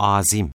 azim.